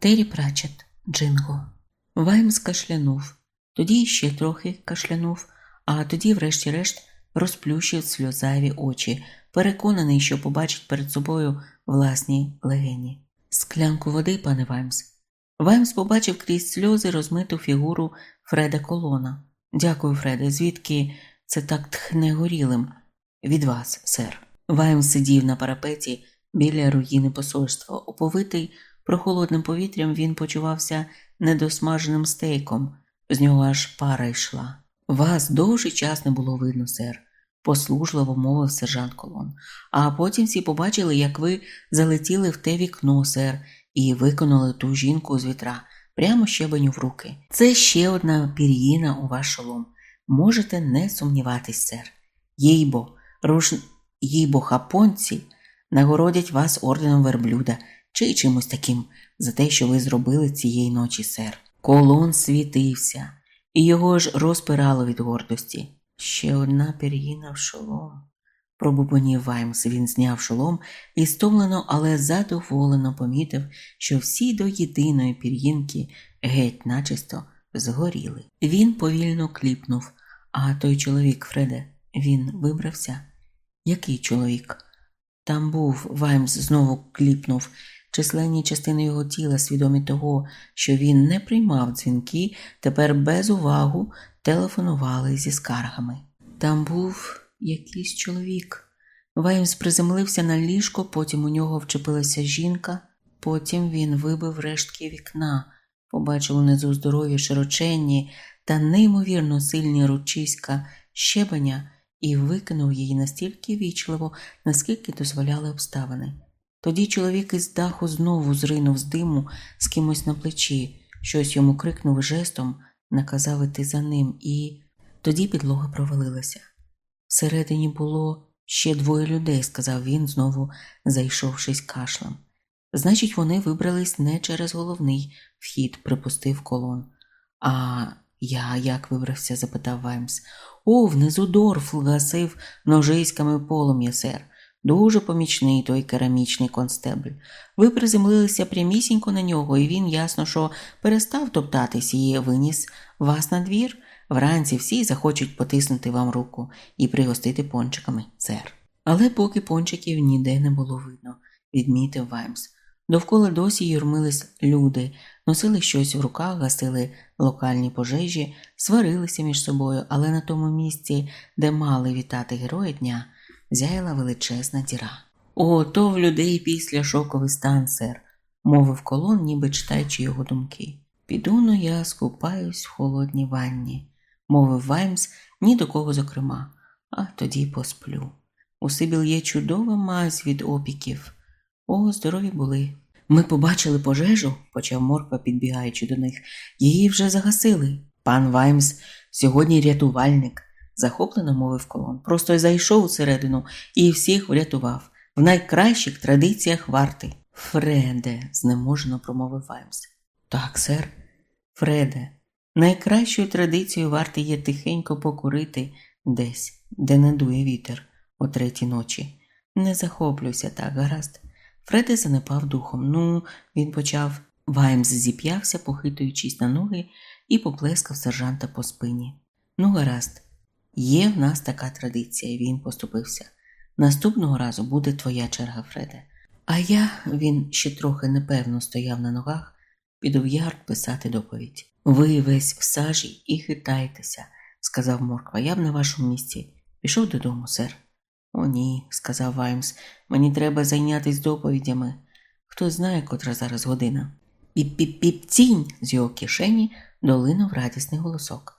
Террі Пратчетт, Джинго. Ваймс кашлянув, тоді ще трохи кашлянув, а тоді, врешті-решт, розплющив сльозаві очі, переконаний, що побачить перед собою власні легені. Склянку води, пане Ваймс. Ваймс побачив крізь сльози розмиту фігуру Фреда Колона. Дякую, Фреде, звідки це так тхне горілим? Від вас, сер. Ваймс сидів на парапеті біля руїни посольства. Оповитий прохолодним повітрям він почувався недосмаженим стейком, з нього аж пара йшла. Вас довший час не було видно, сер, послужливо мовив сержант Колон. А потім всі побачили, як ви залетіли в те вікно, сер, і виконали ту жінку з вітра прямо щебеню в руки. Це ще одна пір'їна у ваш шолом. Можете не сумніватись, сер. Їйбо, руш... їйбо хапонці нагородять вас орденом верблюда чи чимось таким за те, що ви зробили цієї ночі, сер. Колон світився, і його ж розпирало від гордості. Ще одна пір'їна в шолом. Пробубонів Ваймс, він зняв шолом і стомлено, але задоволено помітив, що всі до єдиної пір'їнки геть начисто згоріли. Він повільно кліпнув, а той чоловік, Фреде, він вибрався. Який чоловік? Там був, Ваймс знову кліпнув. Численні частини його тіла, свідомі того, що він не приймав дзвінки, тепер без увагу телефонували зі скаргами. Там був якийсь чоловік. Ваймс приземлився на ліжко, потім у нього вчепилася жінка, потім він вибив рештки вікна, побачив унизу здорові широченні та неймовірно сильні ручиська щебеня і викинув її настільки вічливо, наскільки дозволяли обставини. Тоді чоловік із даху знову зринув з диму з кимось на плечі, щось йому крикнув жестом, наказав іти за ним, і тоді підлога провалилася. Всередині було ще двоє людей, сказав він, знову зайшовшись кашлем. Значить, вони вибрались не через головний вхід, припустив колон. А я як вибрався? запитав Ваймс. О, внизу Дорф гасив ножиськами полум'я, сер. Дуже помічний той керамічний констебль. Ви приземлилися прямісінько на нього, і він, ясно, що перестав топтатись і виніс вас на двір. Вранці всі захочуть потиснути вам руку і пригостити пончиками, сер. Але поки пончиків ніде не було видно, відмітив Ваймс. Довкола досі юрмились люди, носили щось в руках, гасили локальні пожежі, сварилися між собою, але на тому місці, де мали вітати герої дня, зяяла величезна діра. О, то в людей після шоковий стан, сер, мовив колон, ніби читаючи його думки. Піду но я скупаюсь в холодній ванні, мовив Ваймс ні до кого зокрема, а тоді посплю. У Сибіл є чудова мазь від опіків. О, здорові були. Ми побачили пожежу, почав морква, підбігаючи до них. Її вже загасили. Пан Ваймс сьогодні рятувальник, захоплено мовив колон. Просто зайшов усередину і всіх врятував. В найкращих традиціях варти. Фреде, знеможено промовив Ваймс. Так, сер. Фреде, найкращою традицією варти є тихенько покурити десь, де не дує вітер о третій ночі. Не захоплюйся так, гаразд. Фреде занепав духом. Ну, він почав. Ваймс зіп'явся, похитуючись на ноги, і поплескав сержанта по спині. Ну, гаразд, є в нас така традиція, він поступився. Наступного разу буде твоя черга, Фреде. А я, він ще трохи непевно стояв на ногах, піду в ярд писати доповідь. Ви весь в сажі і хитайтеся, сказав Морква. Я б на вашому місці. Пішов додому, сер. О, ні, сказав Ваймс, мені треба зайнятися доповідями. Хто знає, котра зараз година. Піп-піп-піп-цінь з його кишені долинув радісний голосок.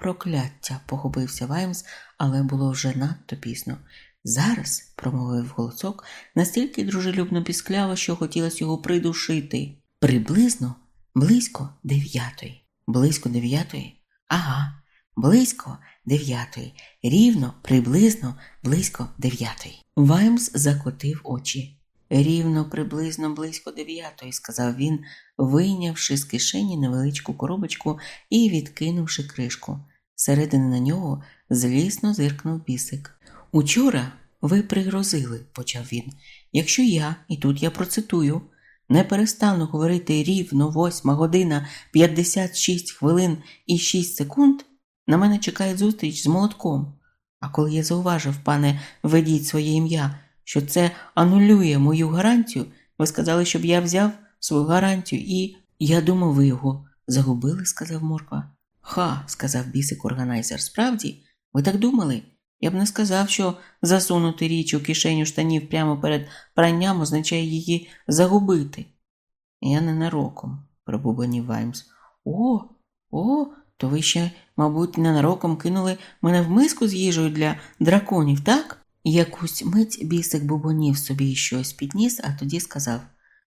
Прокляття, похопився Ваймс, але було вже надто пізно. Зараз, промовив голосок, настільки дружелюбно піскляво, що хотілося його придушити. Приблизно близько дев'ятої. Близько дев'ятої? Ага, близько дев'ятої, рівно, приблизно, близько дев'ятої. Ваймс закотив очі. Рівно, приблизно близько дев'ятої, сказав він, вийнявши з кишені невеличку коробочку і відкинувши кришку. Середини на нього злісно зиркнув бісик. Учора ви пригрозили, почав він. Якщо я, і тут я процитую, Не перестану говорити рівно восьма година 56 хвилин і 6 секунд. На мене чекає зустріч з молотком. А коли я зауважив, пане, ведіть своє ім'я, що це анулює мою гарантію, ви сказали, щоб я взяв свою гарантію, і я думав, ви його загубили, сказав Морква. Ха, сказав бісик органайзер. Справді, ви так думали? Я б не сказав, що засунути річ у кишеню штанів прямо перед пранням означає її загубити. Я ненароком, пробубанів Ваймс. О, о, то ви ще, мабуть, ненароком кинули мене в миску з їжею для драконів, так? Якусь мить бісик бубонів собі щось підніс, а тоді сказав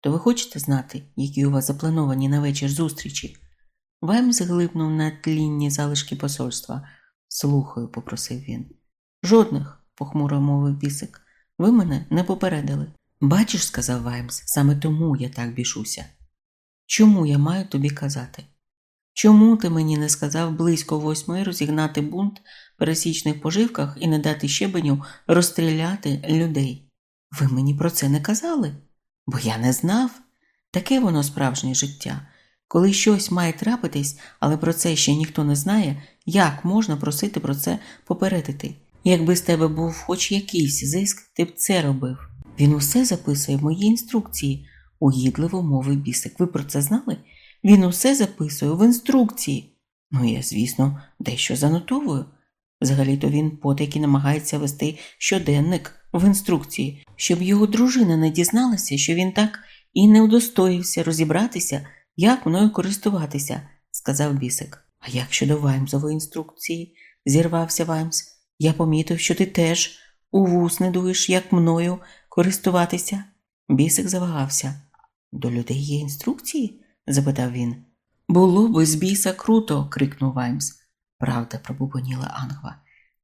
То ви хочете знати, які у вас заплановані на вечір зустрічі? Ваймс глибнув на тлінні залишки посольства. Слухаю, попросив він. Жодних, похмуро мовив бісик. Ви мене не попередили. Бачиш, сказав Ваймс, саме тому я так бішуся. Чому я маю тобі казати? Чому ти мені не сказав близько восьми розігнати бунт пересічних поживках і не дати щебеню розстріляти людей? Ви мені про це не казали? Бо я не знав. Таке воно справжнє життя. Коли щось має трапитись, але про це ще ніхто не знає, як можна просити про це попередити? Якби з тебе був хоч якийсь зиск, ти б це робив. Він усе записує в моїй інструкції, угідливо мовив бісик. Ви про це знали? Він усе записує в інструкції. Ну, я, звісно, дещо занотовую. Взагалі-то він потайки намагається вести щоденник в інструкції, щоб його дружина не дізналася, що він так і не удостоївся розібратися, як мною користуватися, сказав бісик. А як щодо Ваймсової інструкції? зірвався Ваймс. Я помітив, що ти теж у вус не дуєш, як мною користуватися. Бісик завагався. До людей є інструкції? запитав він. Було би з біса круто, крикнув Ваймс. Правда, пробубоніла Ангва.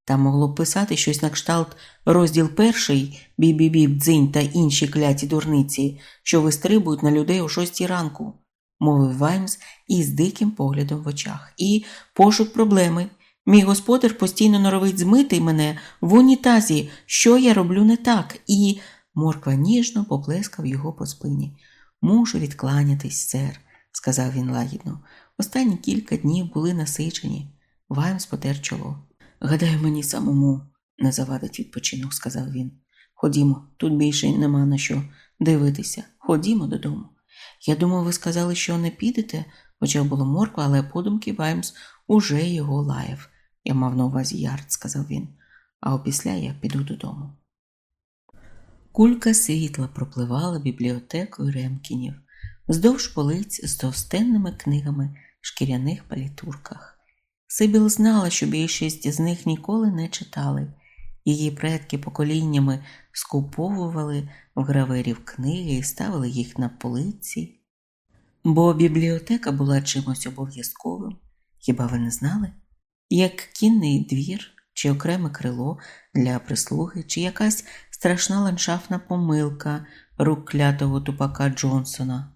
Там могло б писати щось на кшталт розділ перший, бі-бі-бі, дзинь та інші кляті дурниці, що вистрибують на людей о шостій ранку, мовив Ваймс із диким поглядом в очах. І пошук проблеми. Мій господар постійно норовить змити мене в унітазі, що я роблю не так, і морква ніжно поплескав його по спині. Мушу відкланятись, сер, сказав він лагідно. Останні кілька днів були насичені. Ваймс потер чоло. Гадаю, мені самому не завадить відпочинок, сказав він. Ходімо, тут більше нема на що дивитися. Ходімо додому. Я думав, ви сказали, що не підете, почав було морква, але подумки Ваймс уже його лаяв. Я мав на увазі ярд, сказав він, а опісля я піду додому. Кулька світла пропливала бібліотекою Ремкінів вздовж полиць з товстенними книгами в шкіряних палітурках. Сибіл знала, що більшість з них ніколи не читали. Її предки поколіннями скуповували в граверів книги і ставили їх на полиці. Бо бібліотека була чимось обов'язковим, хіба ви не знали? Як кінний двір чи окреме крило для прислуги, чи якась страшна ландшафтна помилка рук клятого тупака Джонсона.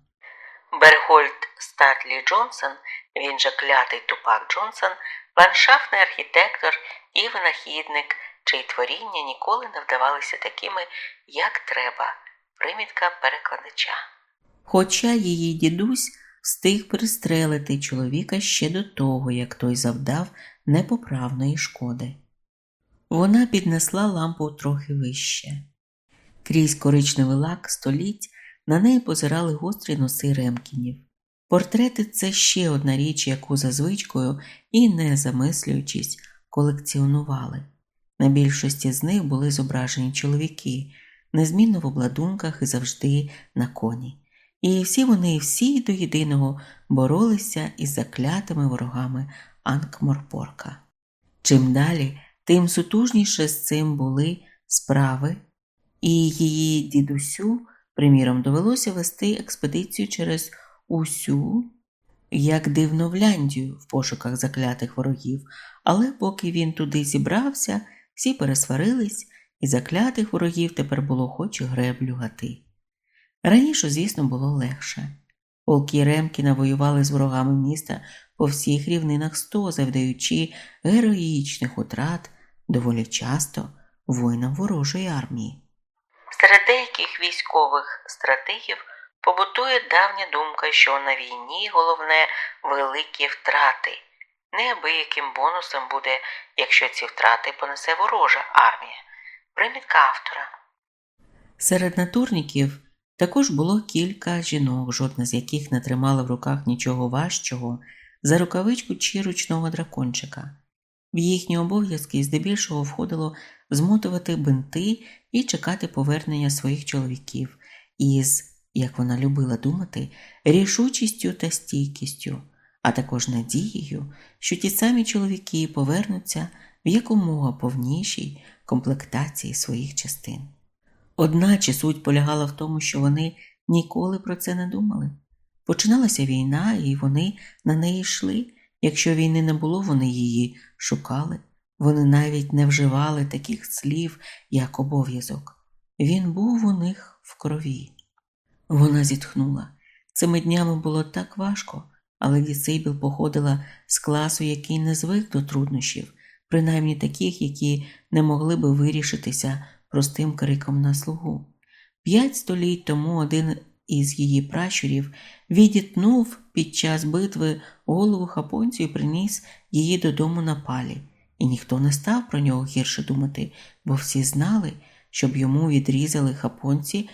Берхольд Статлі Джонсон, він же клятий тупак Джонсон, ландшафтний архітектор і винахідник, чиї творіння ніколи не вдавалися такими, як треба, примітка перекладача. Хоча її дідусь встиг пристрелити чоловіка ще до того, як той завдав непоправної шкоди. Вона піднесла лампу трохи вище. Крізь коричневий лак століть на неї позирали гострі носи ремкінів. Портрети це ще одна річ, яку за звичкою і не замислюючись, колекціонували. На більшості з них були зображені чоловіки, незмінно в обладунках і завжди на коні. І всі вони, всі до єдиного, боролися із заклятими ворогами Анкморпорка. Чим далі, тим сутужніше з цим були справи, і її дідусю, приміром, довелося вести експедицію через усю, як дивновляндію в пошуках заклятих ворогів, але поки він туди зібрався, всі пересварились, і заклятих ворогів тепер було хоч греблю гати. Раніше, звісно, було легше. Полки Ремкіна воювали з ворогами міста по всіх рівнинах сто, завдаючи героїчних утрат доволі часто воїнам ворожої армії. Серед деяких військових стратегів Побутує давня думка, що на війні головне великі втрати. Неабияким бонусом буде, якщо ці втрати понесе ворожа армія. Примітка автора. Серед натурників також було кілька жінок, жодна з яких не тримала в руках нічого важчого за рукавичку чи ручного дракончика. В їхні обов'язки здебільшого входило змотувати бинти і чекати повернення своїх чоловіків із, як вона любила думати, рішучістю та стійкістю, а також надією, що ті самі чоловіки повернуться в якомога повнішій комплектації своїх частин. Одначе суть полягала в тому, що вони ніколи про це не думали. Починалася війна, і вони на неї йшли. Якщо війни не було, вони її шукали. Вони навіть не вживали таких слів, як обов'язок. Він був у них в крові. Вона зітхнула. Цими днями було так важко, але Дісейбіл походила з класу, який не звик до труднощів, принаймні таких, які не могли би вирішитися простим криком на слугу. П'ять століть тому один із її пращурів відітнув під час битви голову хапонцю і приніс її додому на палі, і ніхто не став про нього гірше думати, бо всі знали, щоб йому відрізали хапонці,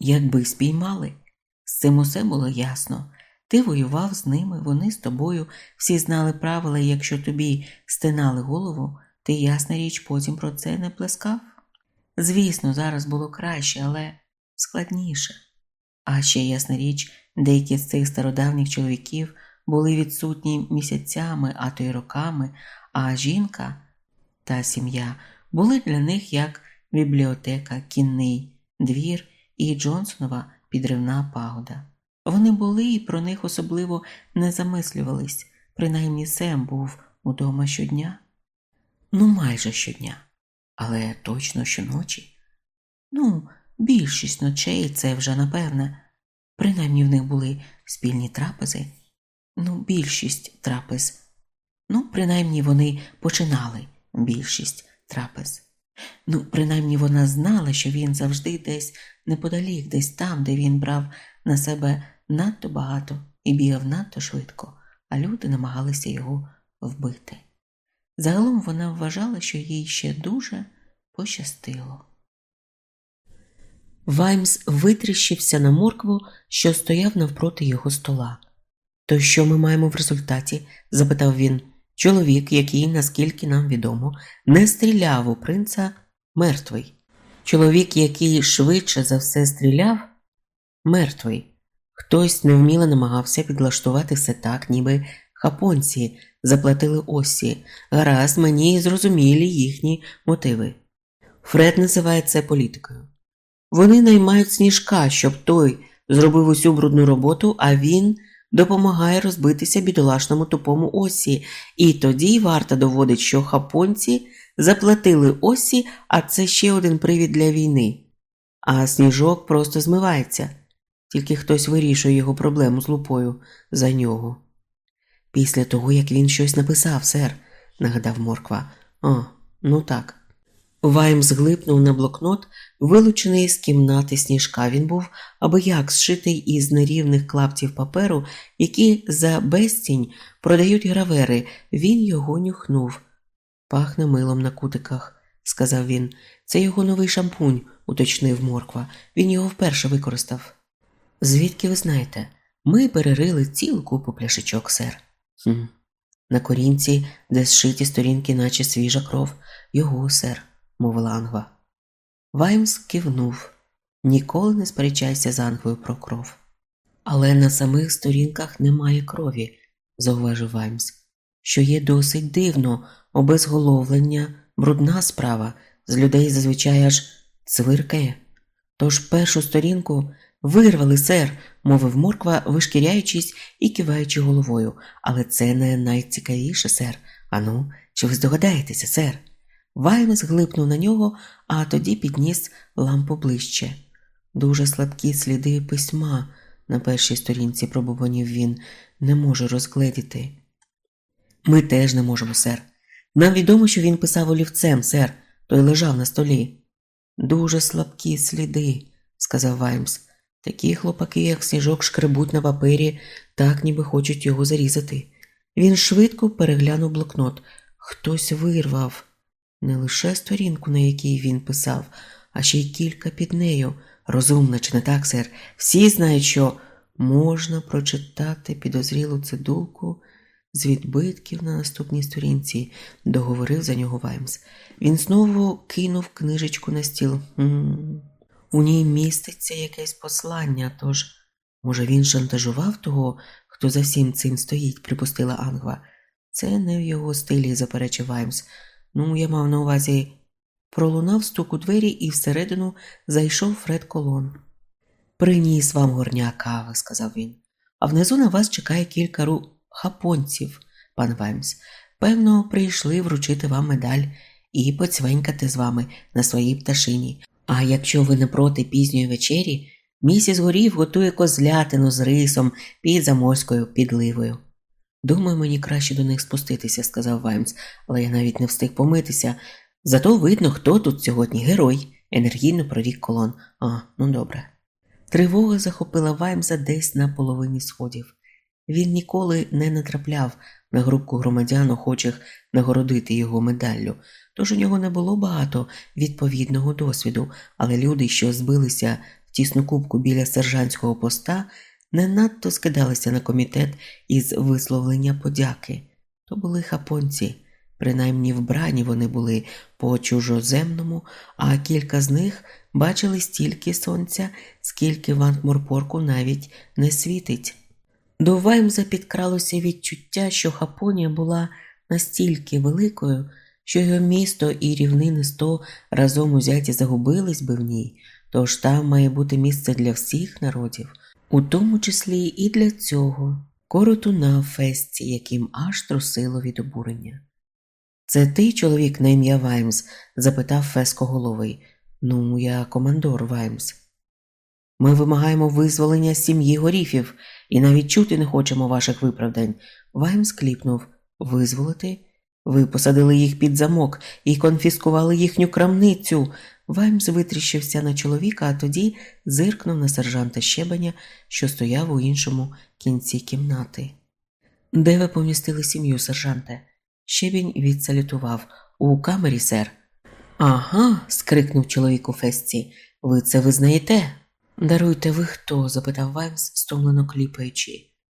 якби спіймали. З цим усе було ясно. Ти воював з ними, вони з тобою, всі знали правила, і якщо тобі стинали голову, ти, ясна річ, потім про це не плескав. Звісно, зараз було краще, але складніше. А ще ясна річ, деякі з цих стародавніх чоловіків були відсутні місяцями, а то й роками, а жінка та сім'я були для них як бібліотека, кінний двір і Джонсонова підривна пагода. Вони були і про них особливо не замислювались, принаймні Сем був удома щодня. Ну, майже щодня, але точно щоночі. Ну, більшість ночей це вже напевне. Принаймні в них були спільні трапези. Ну, більшість трапез. Ну, принаймні вони починали більшість трапез. Ну, принаймні вона знала, що він завжди десь неподалік, десь там, де він брав на себе надто багато і бігав надто швидко, а люди намагалися його вбити. Загалом вона вважала, що їй ще дуже пощастило. Ваймс витріщився на моркву, що стояв навпроти його стола. То що ми маємо в результаті? запитав він. Чоловік, який, наскільки нам відомо, не стріляв у принца мертвий. Чоловік, який швидше за все стріляв, мертвий. Хтось невміло намагався підлаштувати все так, ніби хапонці заплатили осі. Гаразд мені зрозумілі їхні мотиви. Фред називає це політикою. Вони наймають сніжка, щоб той зробив усю брудну роботу, а він допомагає розбитися бідолашному тупому осі, і тоді варта доводить, що хапонці заплатили осі, а це ще один привід для війни. А сніжок просто змивається, тільки хтось вирішує його проблему з лупою за нього. Після того, як він щось написав, сер, нагадав Морква. О, ну так. Ваймс глипнув на блокнот, вилучений з кімнати сніжка. Він був аби як зшитий із нерівних клаптів паперу, які за безцінь продають гравери. Він його нюхнув. Пахне милом на кутиках, сказав він. Це його новий шампунь, уточнив морква. Він його вперше використав. Звідки ви знаєте? Ми перерили цілу купу пляшечок, сер. «Хм. На корінці, де зшиті сторінки, наче свіжа кров, його, сер мовила Ангва. Ваймс кивнув ніколи не сперечайся з Ангвою про кров. Але на самих сторінках немає крові, зауважив Ваймс, що є досить дивно, обезголовлення, брудна справа, з людей зазвичай аж цвиркає. Тож першу сторінку вирвали, сер, мовив морква, вишкіряючись і киваючи головою. Але це не найцікавіше, сер. Ану, чи ви здогадаєтеся, сер? Ваймс глипнув на нього, а тоді підніс лампу ближче. Дуже слабкі сліди письма на першій сторінці пробуванів він не може розгледіти. Ми теж не можемо, сер. Нам відомо, що він писав олівцем, сер, той лежав на столі. Дуже слабкі сліди, сказав Ваймс. Такі хлопаки, як сніжок, шкребуть на папері, так ніби хочуть його зарізати. Він швидко переглянув блокнот. Хтось вирвав не лише сторінку, на якій він писав, а ще й кілька під нею. Розумно, чи не так, сер? Всі знають, що можна прочитати підозрілу цидулку з відбитків на наступній сторінці, договорив за нього Ваймс. Він знову кинув книжечку на стіл. У ній міститься якесь послання, тож, може, він шантажував того, хто за всім цим стоїть, припустила Ангва. Це не в його стилі, заперечив Ваймс. Ну, я мав на увазі. Пролунав стук у двері і всередину зайшов Фред Колон. Приніс вам горня кави, сказав він, а внизу на вас чекає кілька ру хапонців, пан Ваймс. Певно, прийшли вручити вам медаль і поцвенькати з вами на своїй пташині. А якщо ви не проти пізньої вечері, місіс Горів готує козлятину з рисом під заморською підливою. Думаю, мені краще до них спуститися, сказав Ваймс, але я навіть не встиг помитися. Зато видно, хто тут сьогодні герой, енергійно прорік колон. А, ну добре. Тривога захопила Ваймса десь на половині сходів. Він ніколи не натрапляв на групку громадян, охочих нагородити його медаллю, тож у нього не було багато відповідного досвіду, але люди, що збилися в тісну кубку біля сержантського поста, не надто скидалися на комітет із висловлення подяки. То були хапонці, принаймні вбрані вони були по чужоземному, а кілька з них бачили стільки сонця, скільки в Антморпорку навіть не світить. До Ваймза підкралося відчуття, що Хапонія була настільки великою, що його місто і рівнини сто разом узяті загубились би в ній, тож там має бути місце для всіх народів, у тому числі і для цього коротуна фесті, яким аж трусило від обурення. Це ти, чоловік на ім'я Ваймс? запитав фескоголовий. Ну, я командор Ваймс. Ми вимагаємо визволення сім'ї горіфів і навіть чути не хочемо ваших виправдань. Ваймс кліпнув визволити. Ви посадили їх під замок і конфіскували їхню крамницю. Ваймс витріщився на чоловіка, а тоді зиркнув на сержанта щебеня, що стояв у іншому кінці кімнати. Де ви помістили сім'ю, сержанте? Щебінь відсалютував. У камері, сер. Ага, скрикнув чоловік у фесті. Ви це визнаєте? Даруйте ви хто? запитав Ваймс, стомлено кліпаючи.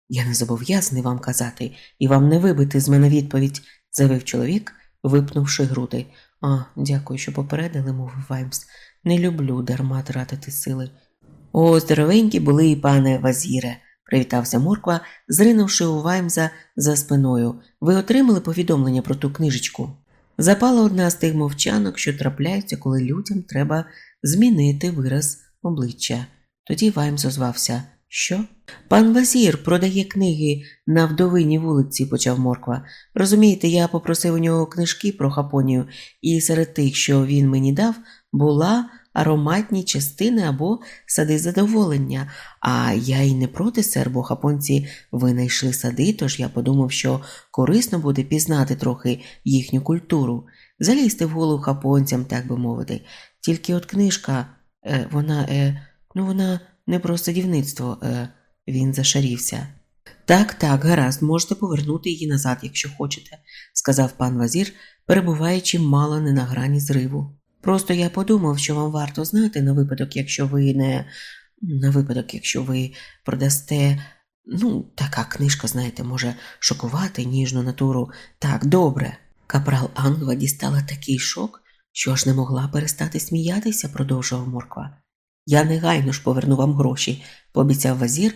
Я не зобов'язаний вам казати і вам не вибити з мене відповідь, завив чоловік, випнувши груди. А, дякую, що попередили, мовив Ваймс. Не люблю дарма тратити сили. О, здоровенькі були і пане Вазіре, привітався Морква, зринувши у Ваймза за спиною. Ви отримали повідомлення про ту книжечку? Запала одна з тих мовчанок, що трапляються, коли людям треба змінити вираз обличчя. Тоді Ваймс озвався. Що? Пан Вазір продає книги на вдовині вулиці, почав Морква. Розумієте, я попросив у нього книжки про Хапонію, і серед тих, що він мені дав, була ароматні частини або сади задоволення. А я й не проти, сер, бо хапонці винайшли сади, тож я подумав, що корисно буде пізнати трохи їхню культуру, залізти в голову хапонцям, так би мовити. Тільки от книжка, е, вона, е, ну вона не про садівництво, е, він зашарівся. Так, так, гаразд, можете повернути її назад, якщо хочете, сказав пан Вазір, перебуваючи мало не на грані зриву. Просто я подумав, що вам варто знати на випадок, якщо ви не. На випадок, якщо ви продасте. Ну, така книжка, знаєте, може шокувати ніжну натуру. Так, добре. Капрал Ангва дістала такий шок, що аж не могла перестати сміятися, продовжував Морква. Я негайно ж поверну вам гроші, пообіцяв вазір.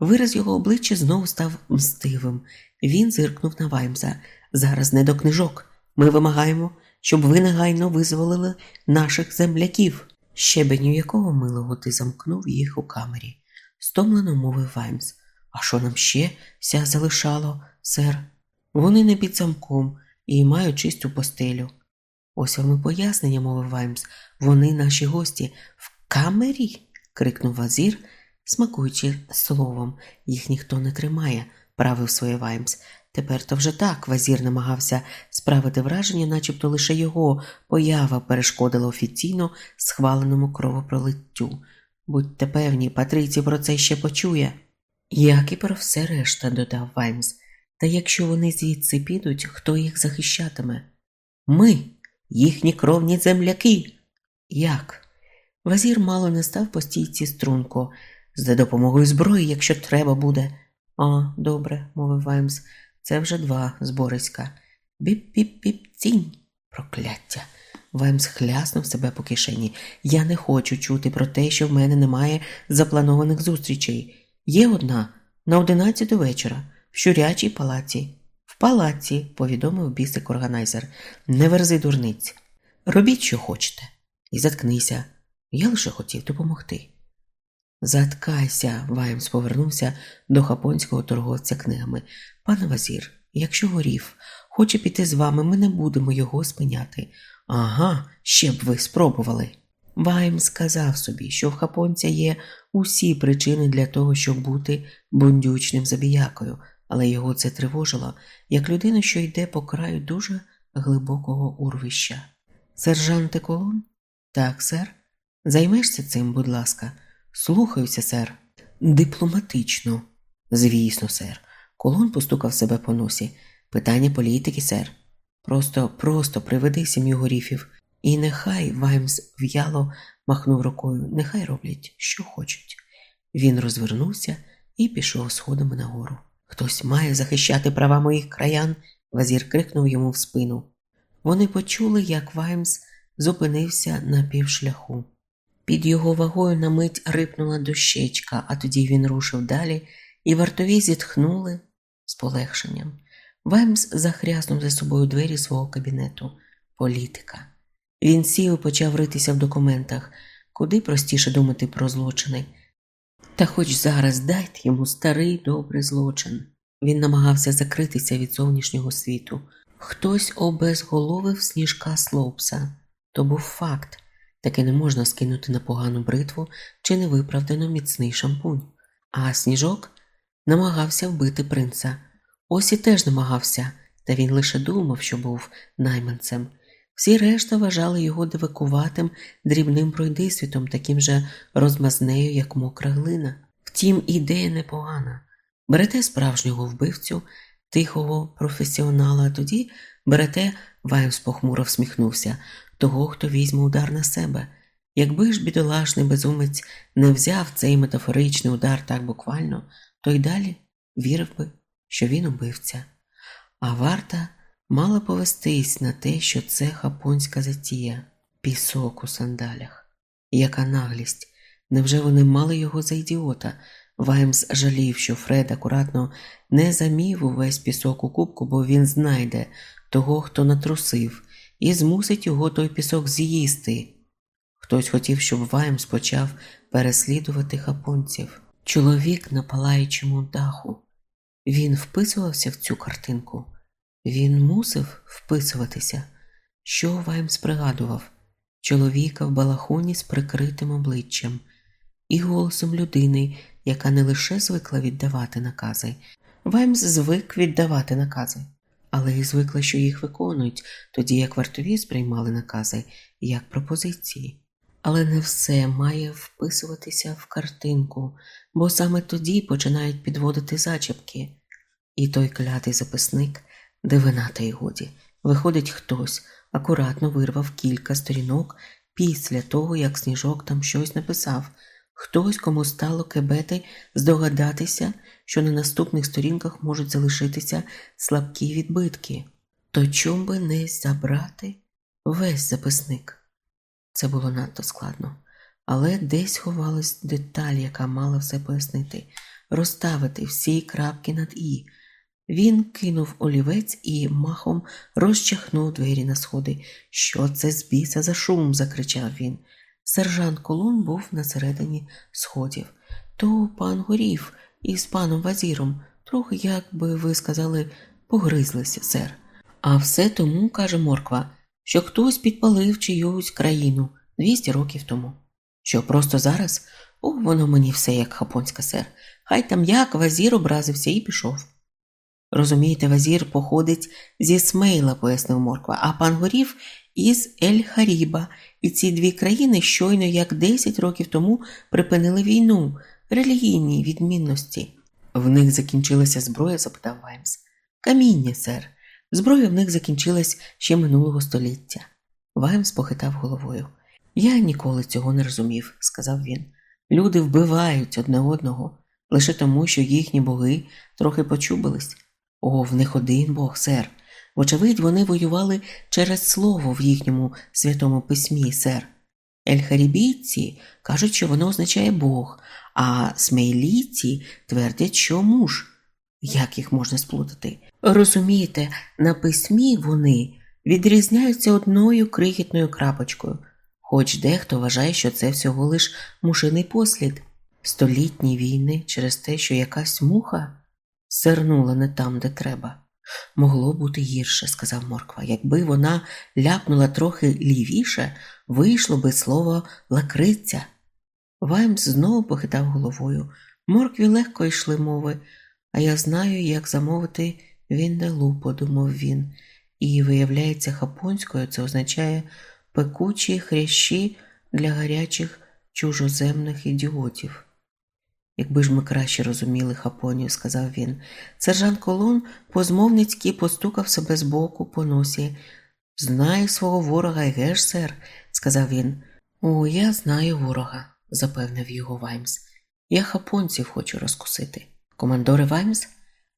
Вираз його обличчя знову став мстивим. Він зиркнув на Ваймза. Зараз не до книжок. Ми вимагаємо, щоб ви негайно визволили наших земляків. Щебеню якого милого ти замкнув їх у камері, стомлено мовив Ваймс. А що нам ще ся залишало, сер? Вони не під замком і мають чисту постелю. Ось вам і пояснення, мовив Ваймс. Вони наші гості камері. крикнув вазір, смакуючи словом. Їх ніхто не тримає, правив своє Ваймс. Тепер то вже так вазір намагався справити враження, начебто лише його поява перешкодила офіційно схваленому кровопролиттю. Будьте певні, Патрицій про це ще почує. Як і про все решта, додав Ваймс. Та якщо вони звідси підуть, хто їх захищатиме? Ми, їхні кровні земляки. Як? Вазір мало не став по стійці струнко, за допомогою зброї, якщо треба буде. О, добре, мовив Ваймс, це вже два збориська. Біп-біп-біп цінь. Прокляття. Ваймс хляснув себе по кишені. Я не хочу чути про те, що в мене немає запланованих зустрічей. Є одна на одинадцяту вечора в щурячій палаці. В палаці, повідомив бісик органайзер. Не верзи дурниць. Робіть, що хочете, і заткнися. Я лише хотів допомогти. Заткайся, Ваймс повернувся до хапонського торговця книгами. Пане Вазір, якщо горів, хоче піти з вами, ми не будемо його спиняти. Ага, ще б ви спробували. Вайм сказав собі, що в хапонця є усі причини для того, щоб бути бундючним забіякою, але його це тривожило, як людину, що йде по краю дуже глибокого урвища. Сержанте Колон? Так, сер. Займешся цим, будь ласка. Слухаюся, сер. Дипломатично. Звісно, сер. Колон постукав себе по носі. Питання політики, сер. Просто, просто приведи сім'ю горіфів. І нехай Ваймс в'яло махнув рукою, нехай роблять, що хочуть. Він розвернувся і пішов сходами нагору. Хтось має захищати права моїх краян, вазір крикнув йому в спину. Вони почули, як Ваймс зупинився на півшляху. Під його вагою на мить рипнула дощечка, а тоді він рушив далі, і вартові зітхнули з полегшенням. Ваймс захряснув за собою двері свого кабінету. Політика. Він сів і почав ритися в документах, куди простіше думати про злочини. Та хоч зараз дайте йому старий добрий злочин. Він намагався закритися від зовнішнього світу. Хтось обезголовив сніжка Слоупса. То був факт. Таке не можна скинути на погану бритву чи невиправдано міцний шампунь. А сніжок намагався вбити принца. Осі теж намагався, та він лише думав, що був найманцем. Всі решта вважали його дивакуватим, дрібним пройдисвітом, таким же розмазнею, як мокра глина. Втім, ідея непогана. Берете справжнього вбивцю, тихого професіонала, а тоді берете, Ваймс похмуро всміхнувся, того, хто візьме удар на себе. Якби ж бідолашний безумець не взяв цей метафоричний удар так буквально, то й далі вірив би, що він убивця. А варта мала повестись на те, що це хапонська затія, пісок у сандалях. Яка наглість! Невже вони мали його за ідіота? Ваймс жалів, що Фред акуратно не замів увесь пісок у кубку, бо він знайде того, хто натрусив, і змусить його той пісок з'їсти. Хтось хотів, щоб Ваймс почав переслідувати хапонців. Чоловік на палаючому даху. Він вписувався в цю картинку. Він мусив вписуватися. Що Ваймс пригадував? Чоловіка в балахоні з прикритим обличчям і голосом людини, яка не лише звикла віддавати накази. Ваймс звик віддавати накази, але й звикла, що їх виконують, тоді як вартові сприймали накази як пропозиції. Але не все має вписуватися в картинку, бо саме тоді починають підводити зачіпки. І той клятий записник, дивина та й годі, виходить хтось, акуратно вирвав кілька сторінок після того, як сніжок там щось написав. Хтось, кому стало кебети, здогадатися, що на наступних сторінках можуть залишитися слабкі відбитки. То чом би не забрати весь записник? Це було надто складно, але десь ховалась деталь, яка мала все пояснити, розставити всі крапки над І. Він кинув олівець і махом розчахнув двері на сходи. Що це з біса за шум? закричав він. Сержант Колун був на середині сходів. То пан горів із паном Вазіром, трохи, як би ви сказали, погризлися, сер. А все тому, каже Морква, що хтось підпалив чиюсь країну 200 років тому. Що просто зараз? О, воно мені все як хапонська сер. Хай там як Вазір образився і пішов. Розумієте, Вазір походить зі Смейла, пояснив Морква, а пан горів із Ель-Харіба, і ці дві країни щойно як 10 років тому припинили війну, релігійні відмінності. В них закінчилася зброя? запитав Ваймс. Каміння, сер. Зброя в них закінчилась ще минулого століття. Ваймс похитав головою. Я ніколи цього не розумів, сказав він. Люди вбивають одне одного лише тому, що їхні боги трохи почубились. О, в них один Бог, сер. Вочевидь, вони воювали через слово в їхньому святому письмі, сер. Ельхарібійці кажуть, що воно означає Бог, а смейлійці твердять, що муж. Як їх можна сплутати? Розумієте, на письмі вони відрізняються одною крихітною крапочкою, хоч дехто вважає, що це всього лиш мушиний послід. Столітні війни через те, що якась муха сернула не там, де треба. Могло бути гірше, сказав Морква. Якби вона ляпнула трохи лівіше, вийшло би слово лакриця. Ваймс знову похитав головою. Моркві легко йшли мови, а я знаю, як замовити вінделу, подумав він, і, виявляється, хапонською це означає пекучі хрящі для гарячих чужоземних ідіотів. Якби ж ми краще розуміли Хапонію, сказав він. Сержант Колон позмовницьки постукав себе з боку по носі. Знаю свого ворога, еге ж, сер, сказав він. О, я знаю ворога, запевнив його Ваймс. Я хапонців хочу розкусити. Командоре Ваймс?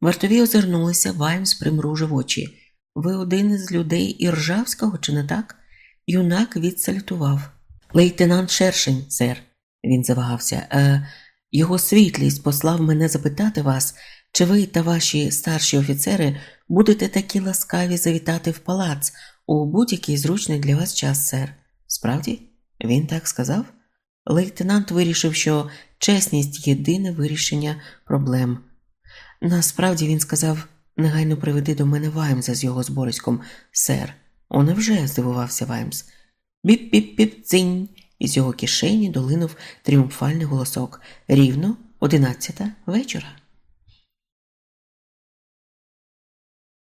Вартові озирнулися, Ваймс примружив очі. Ви один із людей Іржавського, чи не так? Юнак відсалютував. Лейтенант Шершень, сер, він завагався. Е, його світлість послав мене запитати вас, чи ви та ваші старші офіцери будете такі ласкаві завітати в палац у будь-який зручний для вас час, сер. Справді, він так сказав? Лейтенант вирішив, що чесність єдине вирішення проблем. Насправді він сказав негайно приведи до мене Ваймса з його збориськом, сер. О, невже? здивувався Ваймс. Біп-біп-біп, цинь. Із його кишені долинув тріумфальний голосок рівно одинадцята вечора.